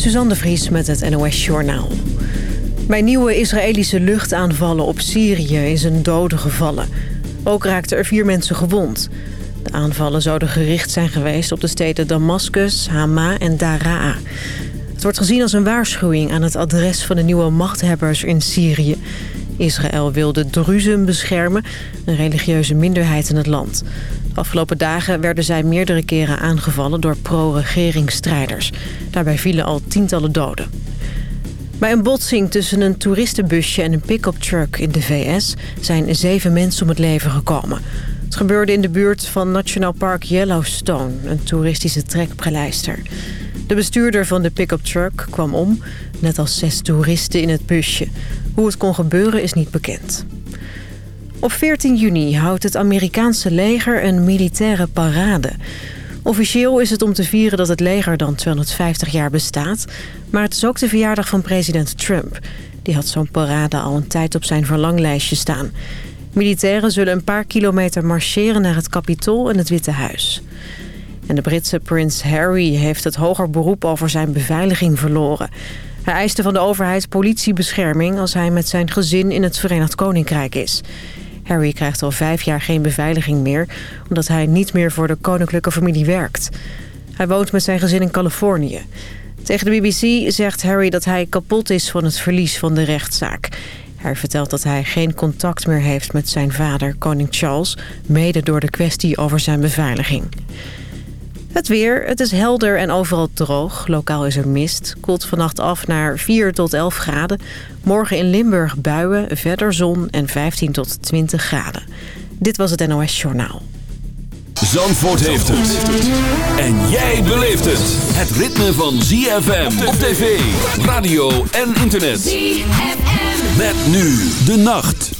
Suzanne de Vries met het NOS Journaal. Bij nieuwe Israëlische luchtaanvallen op Syrië is een dode gevallen. Ook raakten er vier mensen gewond. De aanvallen zouden gericht zijn geweest op de steden Damascus, Hama en Daraa. Het wordt gezien als een waarschuwing aan het adres van de nieuwe machthebbers in Syrië. Israël wil de Druzen beschermen, een religieuze minderheid in het land. Afgelopen dagen werden zij meerdere keren aangevallen door pro-regeringsstrijders. Daarbij vielen al tientallen doden. Bij een botsing tussen een toeristenbusje en een pick-up truck in de VS... zijn zeven mensen om het leven gekomen. Het gebeurde in de buurt van National Park Yellowstone, een toeristische trekpleister. De bestuurder van de pick-up truck kwam om, net als zes toeristen in het busje. Hoe het kon gebeuren is niet bekend. Op 14 juni houdt het Amerikaanse leger een militaire parade. Officieel is het om te vieren dat het leger dan 250 jaar bestaat... maar het is ook de verjaardag van president Trump. Die had zo'n parade al een tijd op zijn verlanglijstje staan. Militairen zullen een paar kilometer marcheren naar het Capitool en het Witte Huis. En de Britse prins Harry heeft het hoger beroep over zijn beveiliging verloren. Hij eiste van de overheid politiebescherming als hij met zijn gezin in het Verenigd Koninkrijk is. Harry krijgt al vijf jaar geen beveiliging meer... omdat hij niet meer voor de koninklijke familie werkt. Hij woont met zijn gezin in Californië. Tegen de BBC zegt Harry dat hij kapot is van het verlies van de rechtszaak. Hij vertelt dat hij geen contact meer heeft met zijn vader, koning Charles... mede door de kwestie over zijn beveiliging. Het weer, het is helder en overal droog. Lokaal is er mist. Koelt vannacht af naar 4 tot 11 graden. Morgen in Limburg buien, verder zon en 15 tot 20 graden. Dit was het NOS Journaal. Zandvoort heeft het. En jij beleeft het. Het ritme van ZFM op tv, radio en internet. ZFM. Met nu de nacht.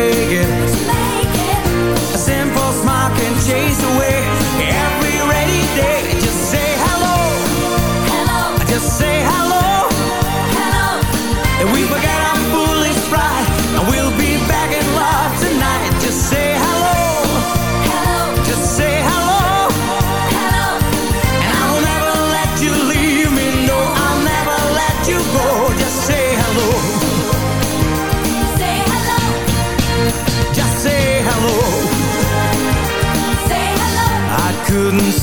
take it.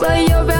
but you're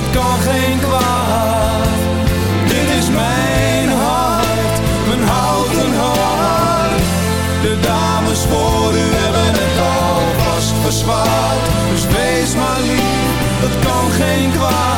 dat kan geen kwaad. Dit is mijn hart, mijn houten hart. De dames voor u hebben het alvast verzwaard. Dus wees maar lief, dat kan geen kwaad.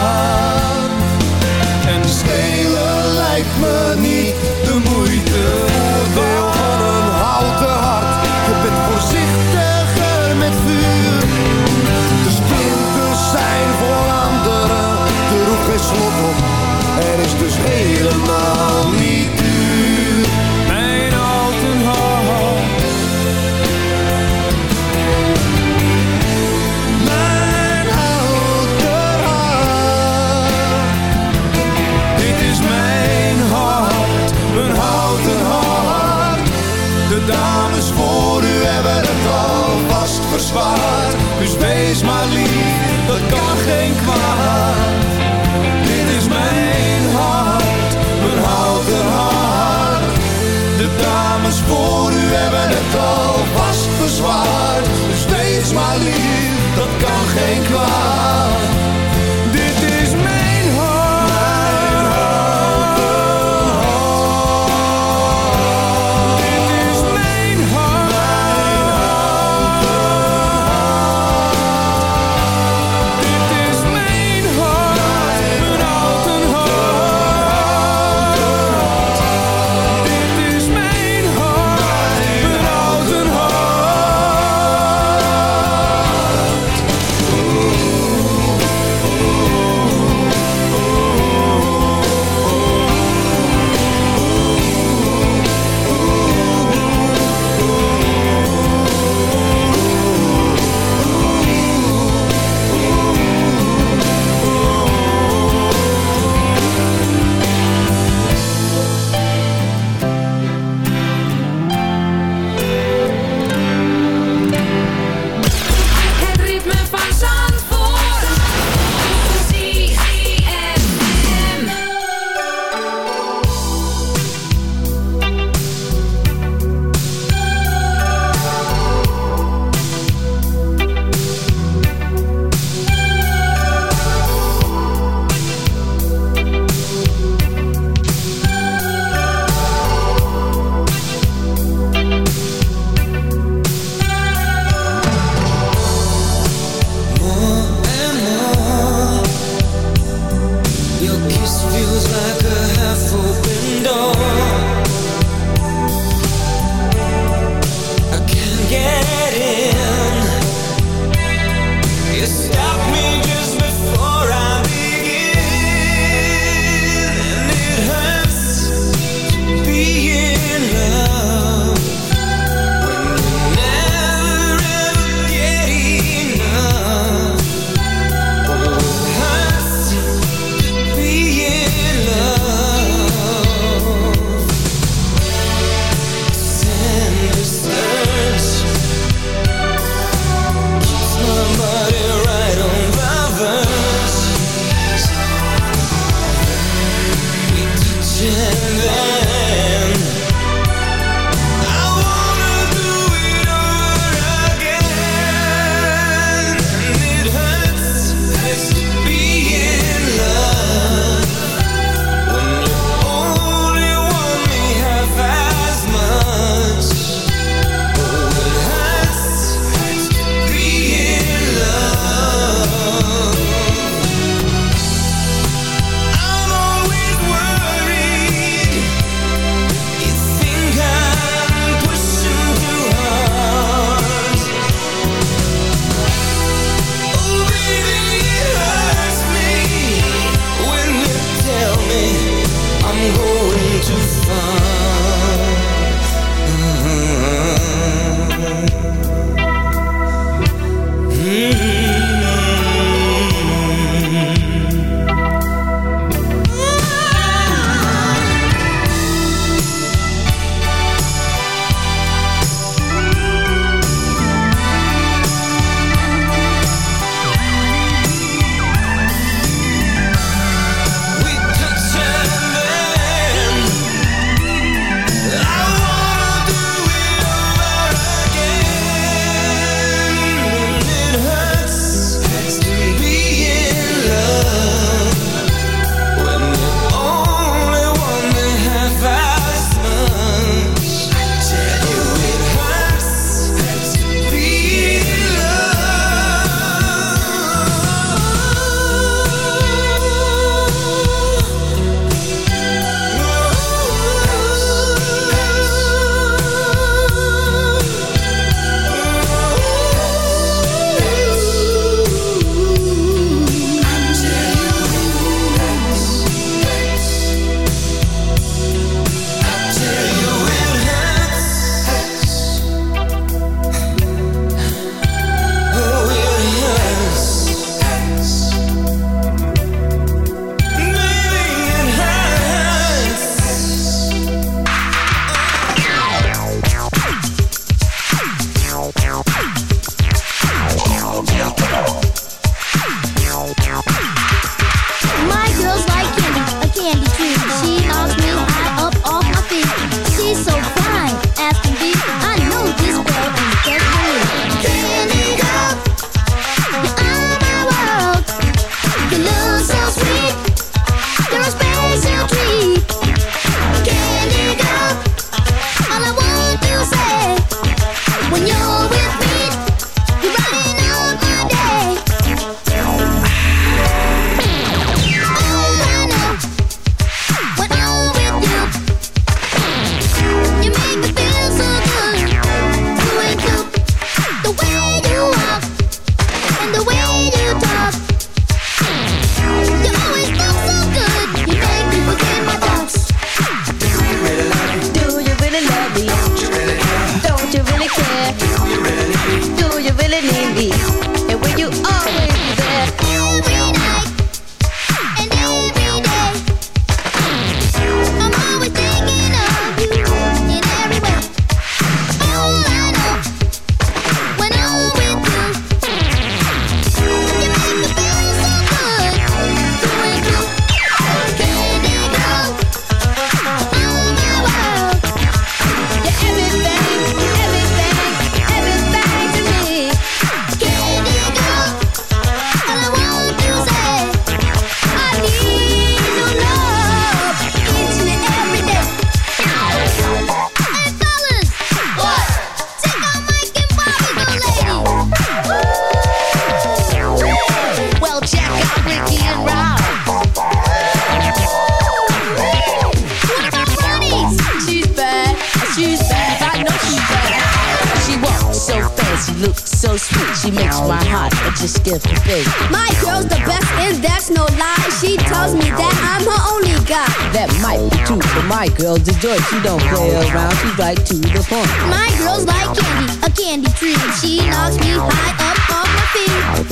My girl's a joy. She don't play around, she's right to the point. My girl's like candy, a candy tree. She knocks me high up off my feet.